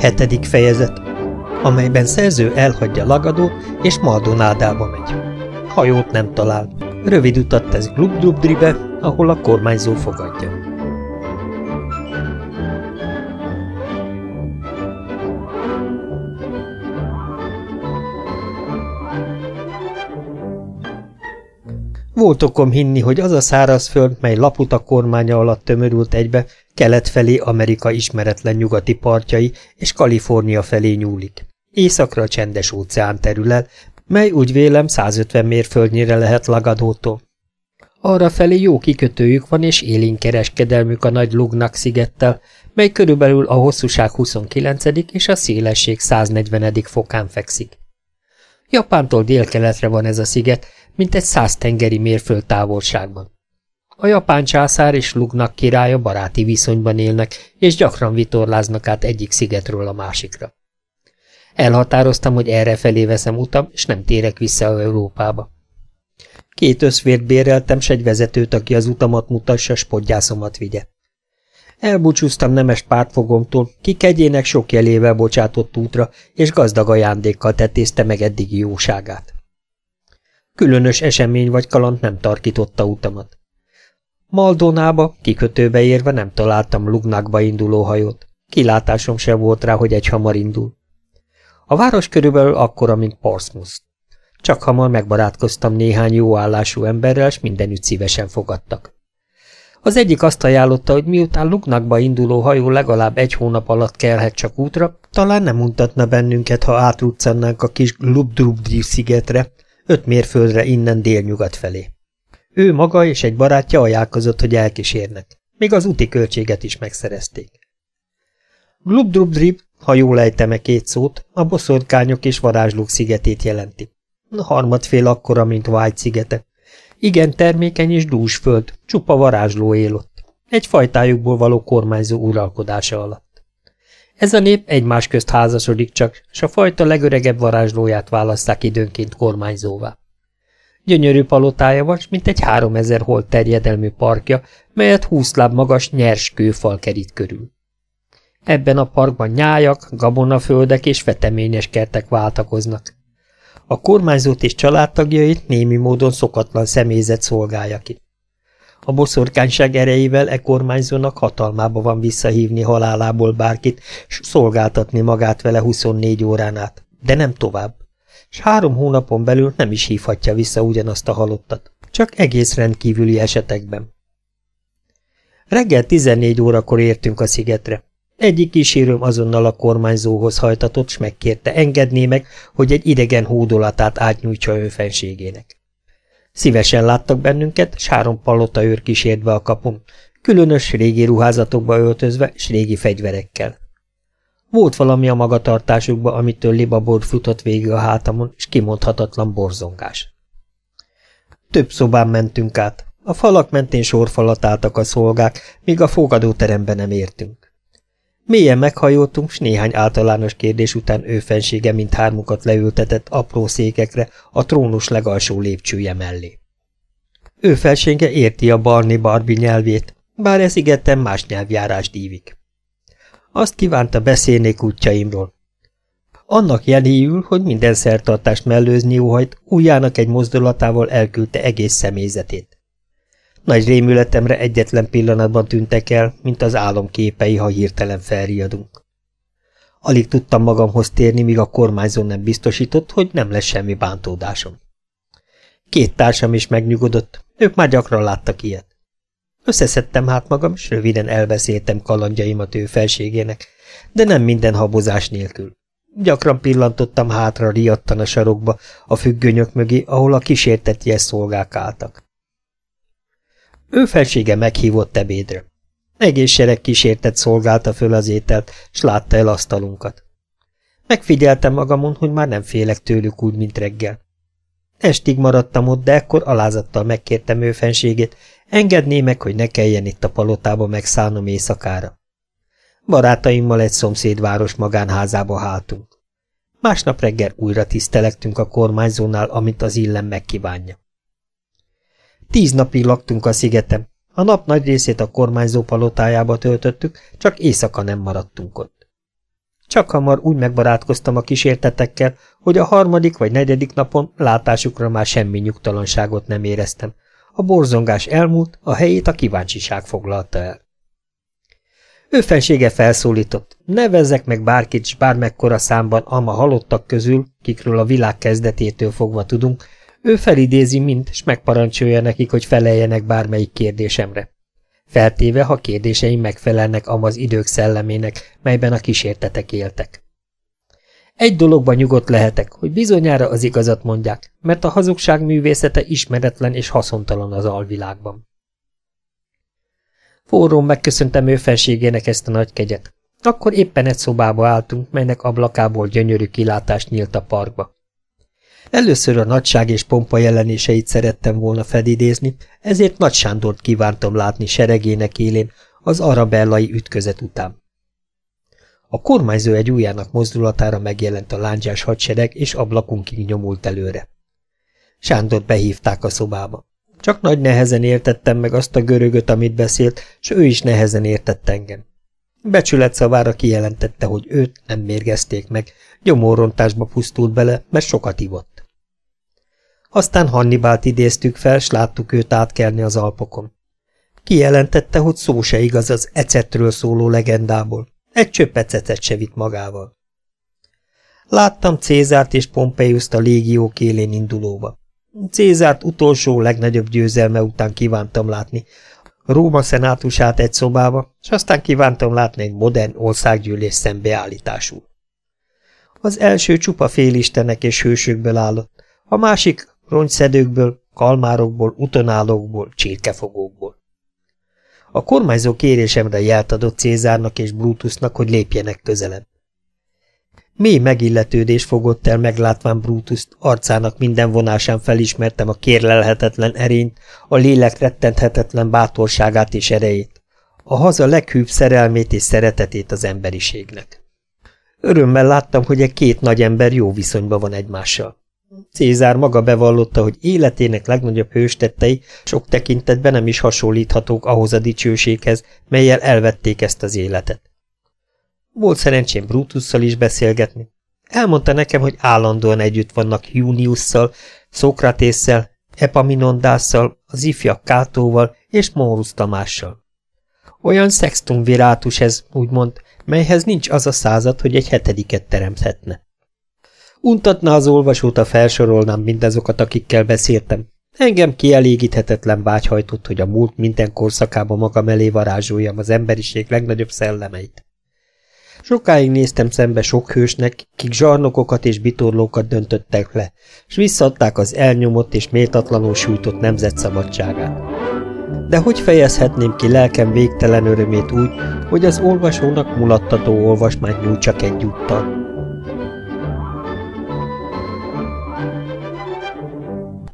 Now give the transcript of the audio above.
Hetedik fejezet, amelyben szerző elhagyja Lagadót és Maldonádába megy. Hajót nem talál. Rövid utat tesz Glubdrubdribe, ahol a kormányzó fogadja. Volt okom hinni, hogy az a szárazföld, mely Laputa kormánya alatt tömörült egybe, kelet felé Amerika ismeretlen nyugati partjai és Kalifornia felé nyúlik. Északra a csendes óceán terül mely úgy vélem 150 mérföldnyire lehet Lagadótól. Arra felé jó kikötőjük van és élénk kereskedelmük a nagy Lugnak szigettel, mely körülbelül a hosszúság 29. és a szélesség 140. fokán fekszik. Japántól délkeletre van ez a sziget, mint egy száz tengeri mérföld távolságban. A japán császár és Lugnak királya baráti viszonyban élnek, és gyakran vitorláznak át egyik szigetről a másikra. Elhatároztam, hogy erre felé veszem utam, és nem térek vissza a Európába. Két összvért béreltem, s egy vezetőt, aki az utamat mutassa, s podgyászomat vigye. Elbúcsúztam nemes pártfogomtól, ki kegyének sok jelével bocsátott útra, és gazdag ajándékkal tetézte meg eddigi jóságát. Különös esemény vagy kaland nem tarkította utamat. Maldonába, kikötőbe érve nem találtam Lugnakba induló hajót. Kilátásom sem volt rá, hogy egy hamar indul. A város körülbelül akkora, mint Portsmouth. Csak hamar megbarátkoztam néhány jó állású emberrel, s mindenütt szívesen fogadtak. Az egyik azt ajánlotta, hogy miután Lugnakba induló hajó legalább egy hónap alatt kelhet csak útra, talán nem mutatna bennünket, ha átruccannánk a kis Glubdrubdri szigetre, öt mérföldre innen délnyugat felé. Ő maga és egy barátja ajánlkozott, hogy elkísérnek. Még az úti költséget is megszerezték. Glubdrubdrib, ha jól ejtem-e két szót, a boszorkányok és varázslók szigetét jelenti. Harmadfél akkora, mint White szigete. Igen termékeny és dús föld, csupa varázsló él ott. Egy fajtájukból való kormányzó uralkodása alatt. Ez a nép egymás közt házasodik csak, s a fajta legöregebb varázslóját választák időnként kormányzóvá. Gyönyörű palotája van, mint egy háromezer holt terjedelmű parkja, melyet húsz láb magas nyers kőfal kerít körül. Ebben a parkban nyájak, gabonaföldek és veteményes kertek váltakoznak. A kormányzót és családtagjait némi módon szokatlan személyzet szolgálja ki. A boszorkányság erejével e kormányzónak hatalmába van visszahívni halálából bárkit, s szolgáltatni magát vele 24 órán át, de nem tovább. S három hónapon belül nem is hívhatja vissza ugyanazt a halottat, csak egész rendkívüli esetekben. Reggel 14 órakor értünk a szigetre. Egyik kísérőm azonnal a kormányzóhoz hajtatott, s megkérte, engedné meg, hogy egy idegen hódolatát átnyújtsa ő fenségének. Szívesen láttak bennünket, s három palota őr kísértve a kapun, különös régi ruházatokba öltözve, s régi fegyverekkel. Volt valami a magatartásukba, amitől libabor futott végig a hátamon, és kimondhatatlan borzongás. Több szobán mentünk át. A falak mentén sorfalat álltak a szolgák, míg a fogadóterembe nem értünk. Mélyen meghajoltunk, s néhány általános kérdés után ő fensége mint hármukat leültetett apró székekre a trónus legalsó lépcsője mellé. Ő felsége érti a barni barbi nyelvét, bár ez igetten más nyelvjárás dívik. Azt kívánta beszélnék útjaimról. Annak jeléül, hogy minden szertartást mellőzni óhajt, ujjának egy mozdulatával elküldte egész személyzetét. Nagy rémületemre egyetlen pillanatban tűntek el, mint az álom képei, ha hirtelen felriadunk. Alig tudtam magamhoz térni, míg a kormányzó nem biztosított, hogy nem lesz semmi bántódásom. Két társam is megnyugodott, ők már gyakran láttak ilyet. Összeszedtem hát magam, és röviden elbeszéltem kalandjaimat ő felségének, de nem minden habozás nélkül. Gyakran pillantottam hátra riadtan a sarokba, a függönyök mögé, ahol a kísérteties szolgák álltak. Ő felsége meghívott ebédre. Egész sereg kísértet szolgálta föl az ételt, s látta el asztalunkat. Megfigyeltem magamon, hogy már nem félek tőlük úgy, mint reggel. Estig maradtam ott, de ekkor alázattal megkértem ő fenségét, engedné meg, hogy ne kelljen itt a palotába megszállnom éjszakára. Barátaimmal egy szomszédváros magánházába háltunk. Másnap reggel újra tisztelektünk a kormányzónál, amit az illem megkívánja. Tíz napig laktunk a szigetem. A nap nagy részét a kormányzó palotájába töltöttük, csak éjszaka nem maradtunk ott. Csak hamar úgy megbarátkoztam a kísértetekkel, hogy a harmadik vagy negyedik napon látásukra már semmi nyugtalanságot nem éreztem. A borzongás elmúlt, a helyét a kíváncsiság foglalta el. Ő fensége felszólított, nevezzek meg bárkit s bármekkora számban ama halottak közül, kikről a világ kezdetétől fogva tudunk, ő felidézi mind, s megparancsolja nekik, hogy feleljenek bármelyik kérdésemre. Feltéve, ha kérdéseim megfelelnek amaz idők szellemének, melyben a kísértetek éltek. Egy dologban nyugodt lehetek, hogy bizonyára az igazat mondják, mert a hazugság művészete ismeretlen és haszontalan az alvilágban. Forrón megköszöntem ő felségének ezt a nagy kegyet. Akkor éppen egy szobába álltunk, melynek ablakából gyönyörű kilátást nyílt a parkba. Először a nagyság és pompa jelenéseit szerettem volna felidézni, ezért Nagy Sándort kívántam látni seregének élén az arabellai ütközet után. A kormányzó egy ujjának mozdulatára megjelent a lándzsás hadsereg, és ablakunkig nyomult előre. Sándor behívták a szobába. Csak nagy nehezen értettem meg azt a görögöt, amit beszélt, s ő is nehezen értett engem. Becsület szavára kijelentette, hogy őt nem mérgezték meg, gyomorrontásba pusztult bele, mert sokat ivott. Aztán Hannibált idéztük fel, s láttuk őt átkelni az Alpokon. Kijelentette, hogy szó se igaz az ecetről szóló legendából. Egy csöpp ecetet se vitt magával. Láttam Cézárt és Pompeiuszt a légiók élén indulóba. Cézárt utolsó, legnagyobb győzelme után kívántam látni, Róma szenátusát egy szobába, és aztán kívántam látni egy modern országgyűlés szembeállítású. Az első csupa félistenek és hősökből állott, a másik rongyszedőkből, kalmárokból, utonálókból, csirkefogókból. A kormányzó kérésemre jelt adott Cézárnak és Brutusnak, hogy lépjenek közelebb. Mély megilletődés fogott el meglátván Brutuszt, arcának minden vonásán felismertem a kérlelhetetlen erényt, a lélek rettenthetetlen bátorságát és erejét, a haza leghűbb szerelmét és szeretetét az emberiségnek. Örömmel láttam, hogy egy két nagy ember jó viszonyban van egymással. Cézár maga bevallotta, hogy életének legnagyobb hőstettei sok tekintetben nem is hasonlíthatók ahhoz a dicsőséghez, melyel elvették ezt az életet. Volt szerencsém Brutusszal is beszélgetni. Elmondta nekem, hogy állandóan együtt vannak Juniusszal, Szokratésszel, Epaminondásszal, az ifjak Kátóval és Mórusz Tamással. Olyan sextum virátus ez, úgymond, melyhez nincs az a század, hogy egy hetediket teremthetne. Untatna az olvasót, a felsorolnám mindazokat, akikkel beszéltem. Engem kielégíthetetlen vágy hajtott, hogy a múlt minden korszakában magam elé varázsoljam az emberiség legnagyobb szellemeit. Sokáig néztem szembe sok hősnek, kik zsarnokokat és bitorlókat döntöttek le, s visszadták az elnyomott és méltatlanul sújtott nemzet szabadságát. De hogy fejezhetném ki lelkem végtelen örömét úgy, hogy az olvasónak mulattató olvasmányt nyújtsak egyúttal?